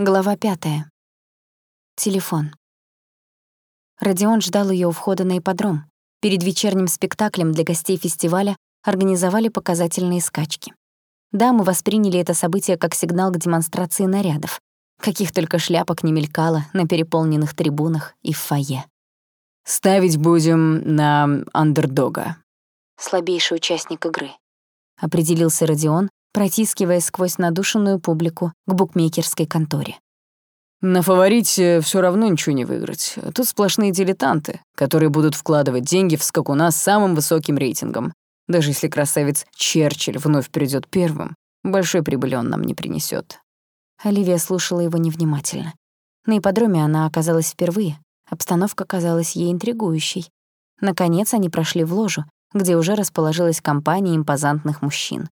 Глава пятая. Телефон. Родион ждал ее у входа на ипподром. Перед вечерним спектаклем для гостей фестиваля организовали показательные скачки. Дамы восприняли это событие как сигнал к демонстрации нарядов. Каких только шляпок не мелькало на переполненных трибунах и в фойе. «Ставить будем на андердога», слабейший участник игры. Определился Родион, протискиваясь сквозь надушенную публику к букмекерской конторе. На фаворите все равно ничего не выиграть. Тут сплошные дилетанты, которые будут вкладывать деньги в скакуна с самым высоким рейтингом. Даже если красавец Черчилль вновь придет первым, большой прибыли он нам не принесет. Оливия слушала его невнимательно. На ипподроме она оказалась впервые. Обстановка казалась ей интригующей. Наконец они прошли в ложу, где уже расположилась компания импозантных мужчин.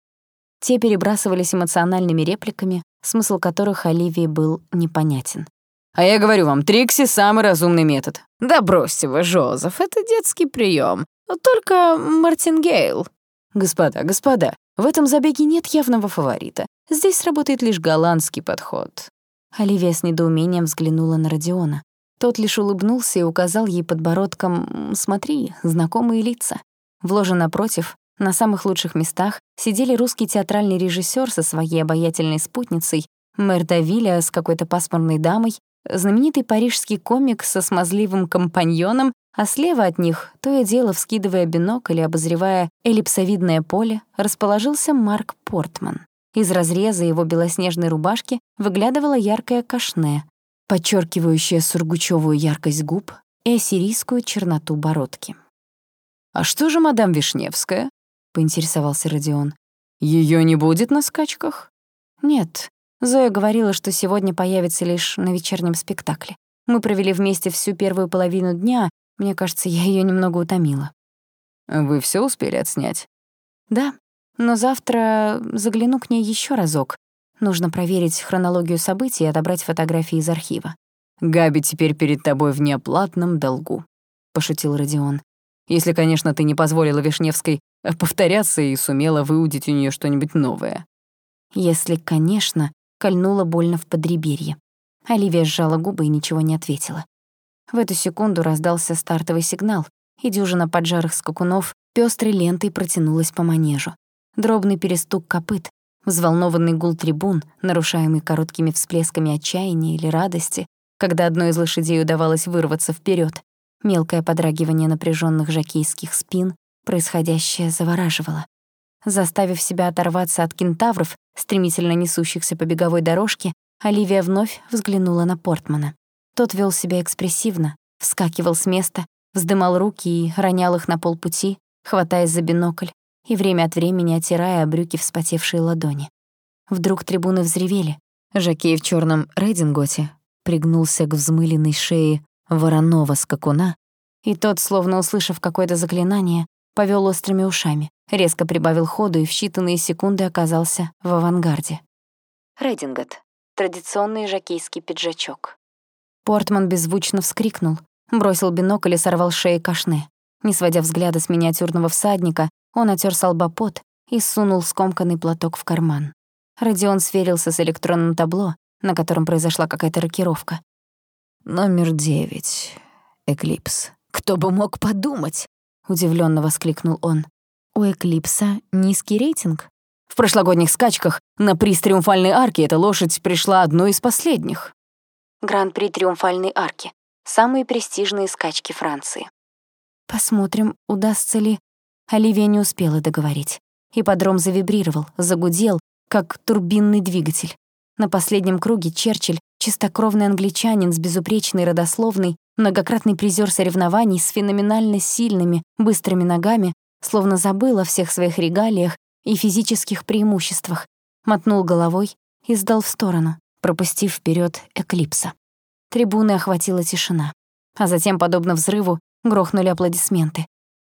Те перебрасывались эмоциональными репликами, смысл которых Оливии был непонятен. «А я говорю вам, Трикси — самый разумный метод». «Да бросьте вы, Жозеф, это детский прием. Только Мартингейл». «Господа, господа, в этом забеге нет явного фаворита. Здесь сработает лишь голландский подход». Оливия с недоумением взглянула на Родиона. Тот лишь улыбнулся и указал ей подбородком «Смотри, знакомые лица». В ложе напротив на самых лучших местах сидели русский театральный режиссер со своей обаятельной спутницей, мэр Давиля с какой-то пасмурной дамой, знаменитый парижский комик со смазливым компаньоном, а слева от них, то и дело вскидывая бинокль и обозревая эллипсовидное поле, расположился Марк Портман. Из разреза его белоснежной рубашки выглядывала яркая кашне, подчеркивающая сургучевую яркость губ и ассирийскую черноту бородки. «А что же мадам Вишневская?» — поинтересовался Родион. Ее не будет на скачках?» «Нет. Зоя говорила, что сегодня появится лишь на вечернем спектакле. Мы провели вместе всю первую половину дня. Мне кажется, я ее немного утомила». «Вы все успели отснять?» «Да, но завтра загляну к ней еще разок. Нужно проверить хронологию событий и отобрать фотографии из архива». «Габи теперь перед тобой в неоплатном долгу», — пошутил Родион. «Если, конечно, ты не позволила Вишневской повторяться и сумела выудить у нее что-нибудь новое. Если, конечно, кольнула больно в подреберье. Оливия сжала губы и ничего не ответила. В эту секунду раздался стартовый сигнал, и дюжина поджарых скакунов пёстрой лентой протянулась по манежу. Дробный перестук копыт, взволнованный гул трибун, нарушаемый короткими всплесками отчаяния или радости, когда одной из лошадей удавалось вырваться вперед, мелкое подрагивание напряженных жакейских спин, Происходящее завораживало. Заставив себя оторваться от кентавров, стремительно несущихся по беговой дорожке, Оливия вновь взглянула на Портмана. Тот вел себя экспрессивно, вскакивал с места, вздымал руки и ронял их на полпути, хватаясь за бинокль и время от времени отирая брюки вспотевшие ладони. Вдруг трибуны взревели. Жакей в черном рейдинготе пригнулся к взмыленной шее вороного скакуна, и тот, словно услышав какое-то заклинание, повел острыми ушами, резко прибавил ходу и в считанные секунды оказался в авангарде. Рейдингот — традиционный жакейский пиджачок. Портман беззвучно вскрикнул, бросил бинокль и сорвал шеи кашны. Не сводя взгляда с миниатюрного всадника, он отер салбопот и сунул скомканный платок в карман. Родион сверился с электронным табло, на котором произошла какая-то рокировка. «Номер девять. Эклипс. Кто бы мог подумать?» Удивленно воскликнул он. У Эклипса низкий рейтинг. В прошлогодних скачках на приз Триумфальной арки эта лошадь пришла одной из последних. Гран-при Триумфальной арки. Самые престижные скачки Франции. Посмотрим, удастся ли... Оливия не успела договорить. Ипподром завибрировал, загудел, как турбинный двигатель. На последнем круге Черчилль, чистокровный англичанин с безупречной родословной, многократный призер соревнований с феноменально сильными, быстрыми ногами, словно забыл о всех своих регалиях и физических преимуществах, мотнул головой и сдал в сторону, пропустив вперед эклипса. Трибуны охватила тишина, а затем, подобно взрыву, грохнули аплодисменты.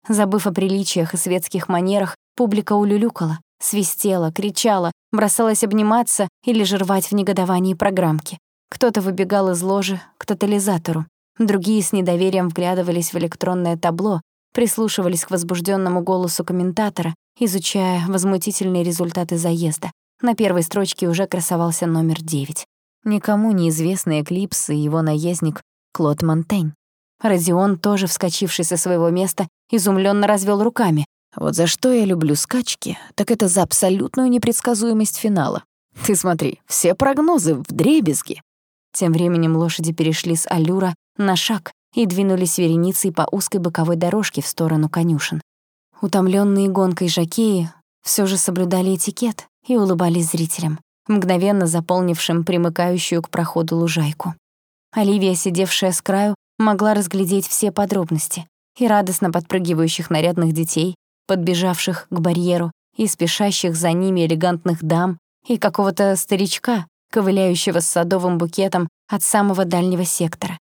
Забыв о приличиях и светских манерах, публика улюлюкала, свистела, кричала, бросалась обниматься или же рвать в негодовании программки. Кто-то выбегал из ложи к тотализатору, Другие с недоверием вглядывались в электронное табло, прислушивались к возбужденному голосу комментатора, изучая возмутительные результаты заезда. На первой строчке уже красовался номер 9. никому неизвестный Эклипс и его наездник Клод Монтень. Родион, тоже вскочивший со своего места, изумленно развел руками. «Вот за что я люблю скачки, так это за абсолютную непредсказуемость финала. Ты смотри, все прогнозы в дребезги». Тем временем лошади перешли с аллюра на шаг и двинулись вереницей по узкой боковой дорожке в сторону конюшен. Утомленные гонкой жакеи все же соблюдали этикет и улыбались зрителям, мгновенно заполнившим примыкающую к проходу лужайку. Оливия, сидевшая с краю, могла разглядеть все подробности и радостно подпрыгивающих нарядных детей, подбежавших к барьеру, и спешащих за ними элегантных дам, и какого-то старичка, ковыляющего с садовым букетом от самого дальнего сектора.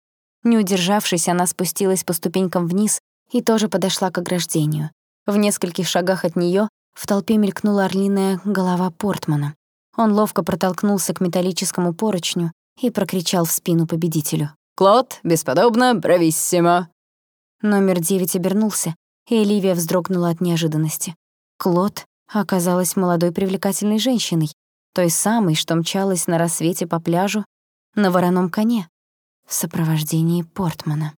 Не удержавшись, она спустилась по ступенькам вниз и тоже подошла к ограждению. В нескольких шагах от неё в толпе мелькнула орлиная голова Портмана. Он ловко протолкнулся к металлическому поручню и прокричал в спину победителю. «Клод, бесподобно, брависсимо!» Номер девять обернулся, и Оливия вздрогнула от неожиданности. Клод оказалась молодой привлекательной женщиной, той самой, что мчалась на рассвете по пляжу на вороном коне в сопровождении Портмана.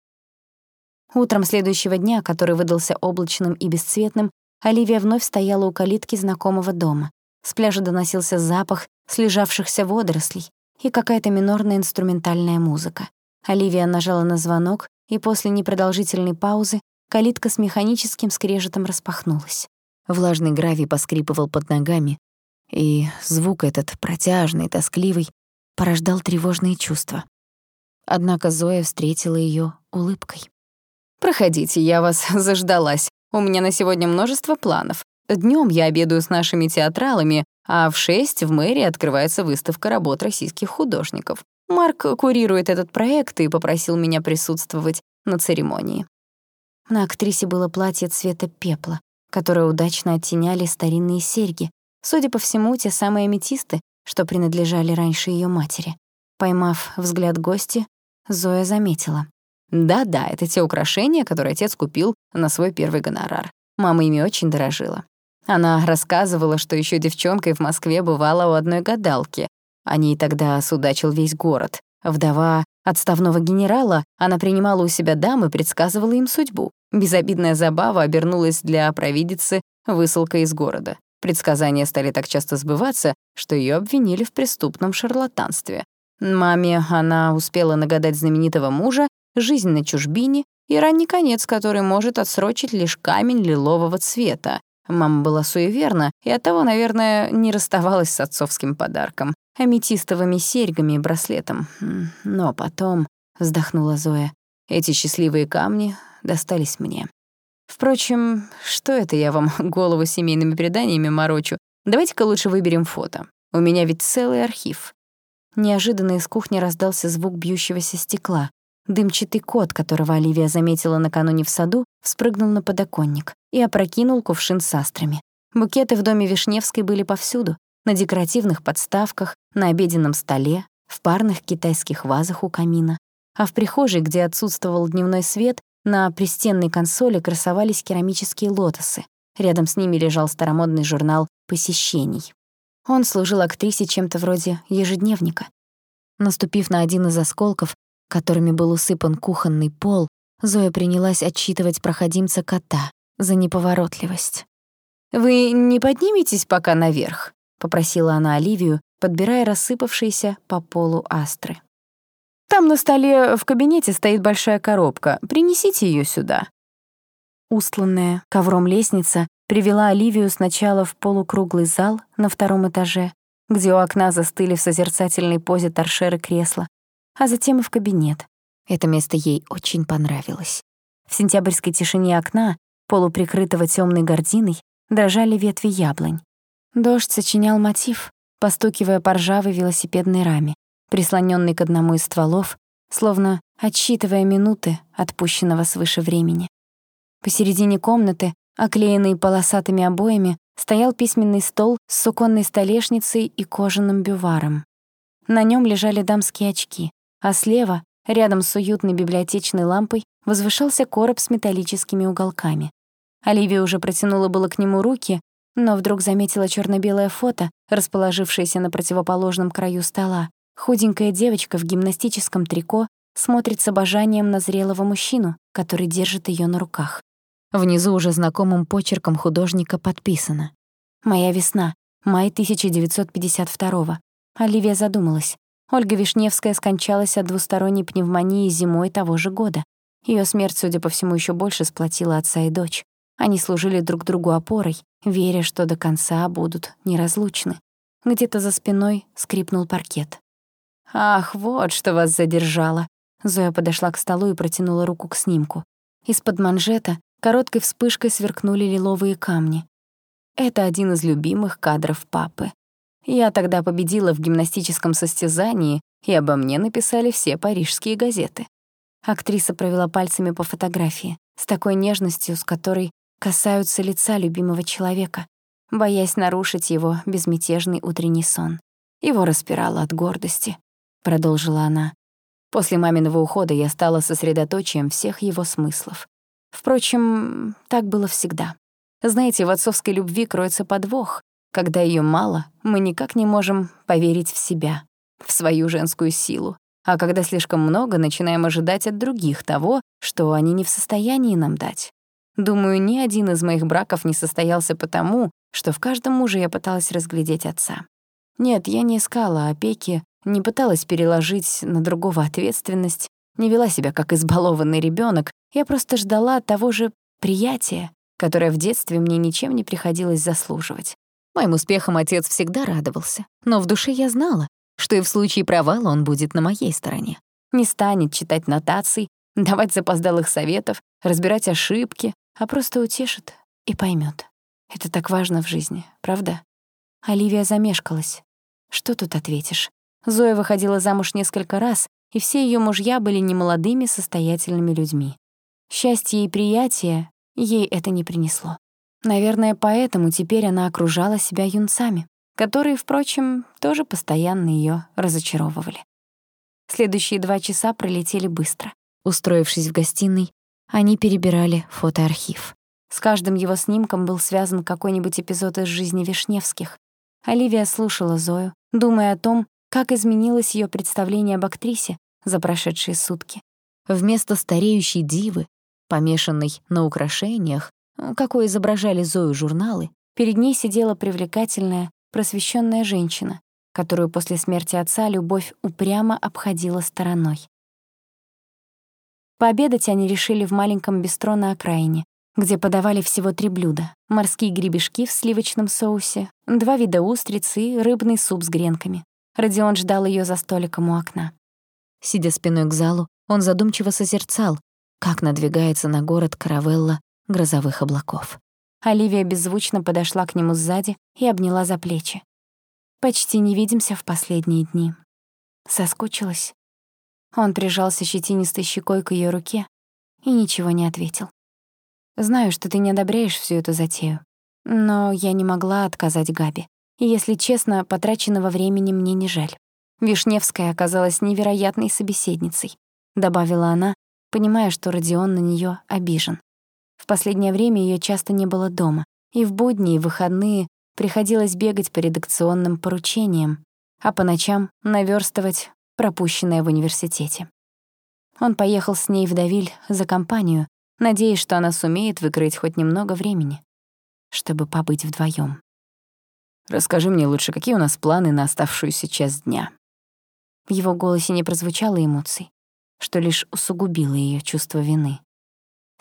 Утром следующего дня, который выдался облачным и бесцветным, Оливия вновь стояла у калитки знакомого дома. С пляжа доносился запах слежавшихся водорослей и какая-то минорная инструментальная музыка. Оливия нажала на звонок, и после непродолжительной паузы калитка с механическим скрежетом распахнулась. Влажный гравий поскрипывал под ногами, и звук этот, протяжный, тоскливый, порождал тревожные чувства. Однако Зоя встретила её улыбкой. «Проходите, я вас заждалась. У меня на сегодня множество планов. Днём я обедаю с нашими театралами, а в шесть в мэрии открывается выставка работ российских художников. Марк курирует этот проект и попросил меня присутствовать на церемонии. На актрисе было платье цвета пепла, которое удачно оттеняли старинные серьги, судя по всему, те самые аметисты, что принадлежали раньше ее матери. Поймав взгляд гости, Зоя заметила. «Да-да, это те украшения, которые отец купил на свой первый гонорар. Мама ими очень дорожила. Она рассказывала, что еще девчонкой в Москве бывала у одной гадалки, о ней тогда судачил весь город. Вдова отставного генерала, она принимала у себя дам и предсказывала им судьбу. Безобидная забава обернулась для провидицы высылкой из города. Предсказания стали так часто сбываться, что ее обвинили в преступном шарлатанстве. Маме она успела нагадать знаменитого мужа, жизнь на чужбине и ранний конец, который может отсрочить лишь камень лилового цвета. Мама была суеверна и оттого, наверное, не расставалась с отцовским подарком аметистовыми серьгами и браслетом. Но потом, вздохнула Зоя, эти счастливые камни достались мне. Впрочем, что это я вам голову семейными преданиями морочу? Давайте-ка лучше выберем фото. У меня ведь целый архив. Неожиданно из кухни раздался звук бьющегося стекла. Дымчатый кот, которого Оливия заметила накануне в саду, вспрыгнул на подоконник и опрокинул кувшин с астрами. Букеты в доме Вишневской были повсюду, на декоративных подставках, на обеденном столе, в парных китайских вазах у камина. А в прихожей, где отсутствовал дневной свет, на пристенной консоли красовались керамические лотосы. Рядом с ними лежал старомодный журнал посещений. Он служил актрисе чем-то вроде ежедневника. Наступив на один из осколков, которыми был усыпан кухонный пол, Зоя принялась отчитывать проходимца кота за неповоротливость. «Вы не подниметесь пока наверх?» — попросила она Оливию, подбирая рассыпавшиеся по полу астры. «Там на столе в кабинете стоит большая коробка. Принесите ее сюда». Устланная ковром лестница привела Оливию сначала в полукруглый зал на втором этаже, где у окна застыли в созерцательной позе торшеры кресла, а затем и в кабинет. Это место ей очень понравилось. В сентябрьской тишине окна, полуприкрытого темной гординой, дрожали ветви яблонь. Дождь сочинял мотив, постукивая по ржавой велосипедной раме, прислонённой к одному из стволов, словно отсчитывая минуты отпущенного свыше времени. Посередине комнаты, оклеенный полосатыми обоями, стоял письменный стол с суконной столешницей и кожаным бюваром. На нём лежали дамские очки, а слева, рядом с уютной библиотечной лампой, возвышался короб с металлическими уголками. Оливия уже протянула было к нему руки, но вдруг заметила черно белое фото, расположившееся на противоположном краю стола, Худенькая девочка в гимнастическом трико смотрит с обожанием на зрелого мужчину, который держит ее на руках. Внизу уже знакомым почерком художника подписано. «Моя весна. Май 1952 Оливия задумалась. Ольга Вишневская скончалась от двусторонней пневмонии зимой того же года. Ее смерть, судя по всему, еще больше сплотила отца и дочь. Они служили друг другу опорой, веря, что до конца будут неразлучны. Где-то за спиной скрипнул паркет. «Ах, вот что вас задержало!» Зоя подошла к столу и протянула руку к снимку. Из-под манжета короткой вспышкой сверкнули лиловые камни. Это один из любимых кадров папы. Я тогда победила в гимнастическом состязании, и обо мне написали все парижские газеты. Актриса провела пальцами по фотографии, с такой нежностью, с которой касаются лица любимого человека, боясь нарушить его безмятежный утренний сон. Его распирало от гордости, продолжила она. После маминого ухода я стала сосредоточием всех его смыслов. Впрочем, так было всегда. Знаете, в отцовской любви кроется подвох. Когда ее мало, мы никак не можем поверить в себя, в свою женскую силу. А когда слишком много, начинаем ожидать от других того, что они не в состоянии нам дать. Думаю, ни один из моих браков не состоялся потому, что в каждом муже я пыталась разглядеть отца. Нет, я не искала опеки, не пыталась переложить на другого ответственность, не вела себя как избалованный ребенок. Я просто ждала того же приятия, которое в детстве мне ничем не приходилось заслуживать. Моим успехом отец всегда радовался, но в душе я знала, что и в случае провала он будет на моей стороне. Не станет читать нотаций, давать запоздалых советов, разбирать ошибки, а просто утешит и поймет. Это так важно в жизни, правда? Оливия замешкалась. Что тут ответишь? Зоя выходила замуж несколько раз, и все ее мужья были немолодыми состоятельными людьми. Счастье и приятие ей это не принесло. Наверное, поэтому теперь она окружала себя юнцами, которые, впрочем, тоже постоянно ее разочаровывали. Следующие два часа пролетели быстро. Устроившись в гостиной, они перебирали фотоархив. С каждым его снимком был связан какой-нибудь эпизод из жизни Вишневских. Оливия слушала Зою, думая о том, как изменилось ее представление об актрисе за прошедшие сутки. Вместо стареющей дивы, помешанной на украшениях, какой изображали Зою журналы, перед ней сидела привлекательная, просвещенная женщина, которую после смерти отца любовь упрямо обходила стороной. Пообедать они решили в маленьком бистро на окраине, где подавали всего три блюда — морские гребешки в сливочном соусе, два вида устриц и рыбный суп с гренками. Родион ждал ее за столиком у окна. Сидя спиной к залу, он задумчиво созерцал, как надвигается на город каравелла грозовых облаков. Оливия беззвучно подошла к нему сзади и обняла за плечи. «Почти не видимся в последние дни». Соскучилась. Он прижался щетинистой щекой к ее руке и ничего не ответил. «Знаю, что ты не одобряешь всю эту затею, но я не могла отказать Габи. И, если честно, потраченного времени мне не жаль. Вишневская оказалась невероятной собеседницей», — добавила она, понимая, что Родион на нее обижен. В последнее время ее часто не было дома, и в будни, и выходные приходилось бегать по редакционным поручениям, а по ночам наверстывать пропущенное в университете. Он поехал с ней в Давиль за компанию, надеясь, что она сумеет выкроить хоть немного времени, чтобы побыть вдвоем. «Расскажи мне лучше, какие у нас планы на оставшуюся часть дня?» В его голосе не прозвучало эмоций, что лишь усугубило ее чувство вины.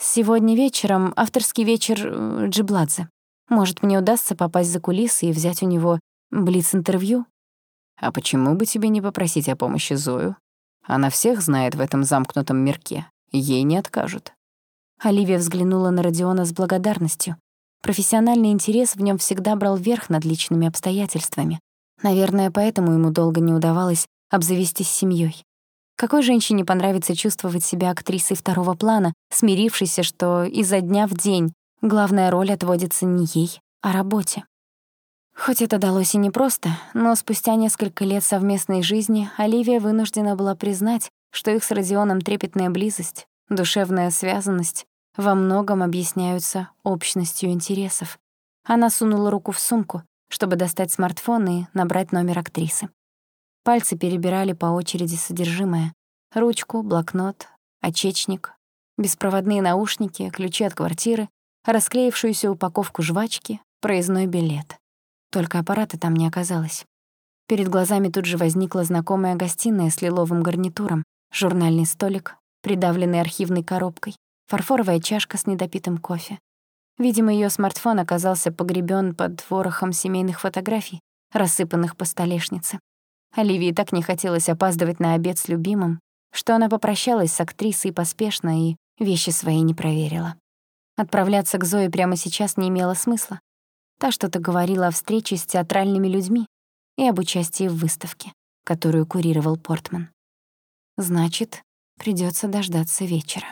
Сегодня вечером авторский вечер э, Джибладзе. Может, мне удастся попасть за кулисы и взять у него блиц-интервью? А почему бы тебе не попросить о помощи Зою? Она всех знает в этом замкнутом мирке. Ей не откажут. Оливия взглянула на Родиона с благодарностью. Профессиональный интерес в нем всегда брал верх над личными обстоятельствами. Наверное, поэтому ему долго не удавалось обзавестись семьей. Какой женщине понравится чувствовать себя актрисой второго плана, смирившейся, что изо дня в день главная роль отводится не ей, а работе? Хоть это далось и непросто, но спустя несколько лет совместной жизни Оливия вынуждена была признать, что их с Родионом трепетная близость, душевная связанность во многом объясняются общностью интересов. Она сунула руку в сумку, чтобы достать смартфон и набрать номер актрисы. Пальцы перебирали по очереди содержимое. Ручку, блокнот, очечник, беспроводные наушники, ключи от квартиры, расклеившуюся упаковку жвачки, проездной билет. Только аппарата там не оказалось. Перед глазами тут же возникла знакомая гостиная с лиловым гарнитуром, журнальный столик, придавленный архивной коробкой, фарфоровая чашка с недопитым кофе. Видимо, ее смартфон оказался погребен под ворохом семейных фотографий, рассыпанных по столешнице. Оливии так не хотелось опаздывать на обед с любимым, что она попрощалась с актрисой поспешно и вещи свои не проверила. Отправляться к Зое прямо сейчас не имело смысла. Та что-то говорила о встрече с театральными людьми, и об участии в выставке, которую курировал Портман. Значит, придется дождаться вечера.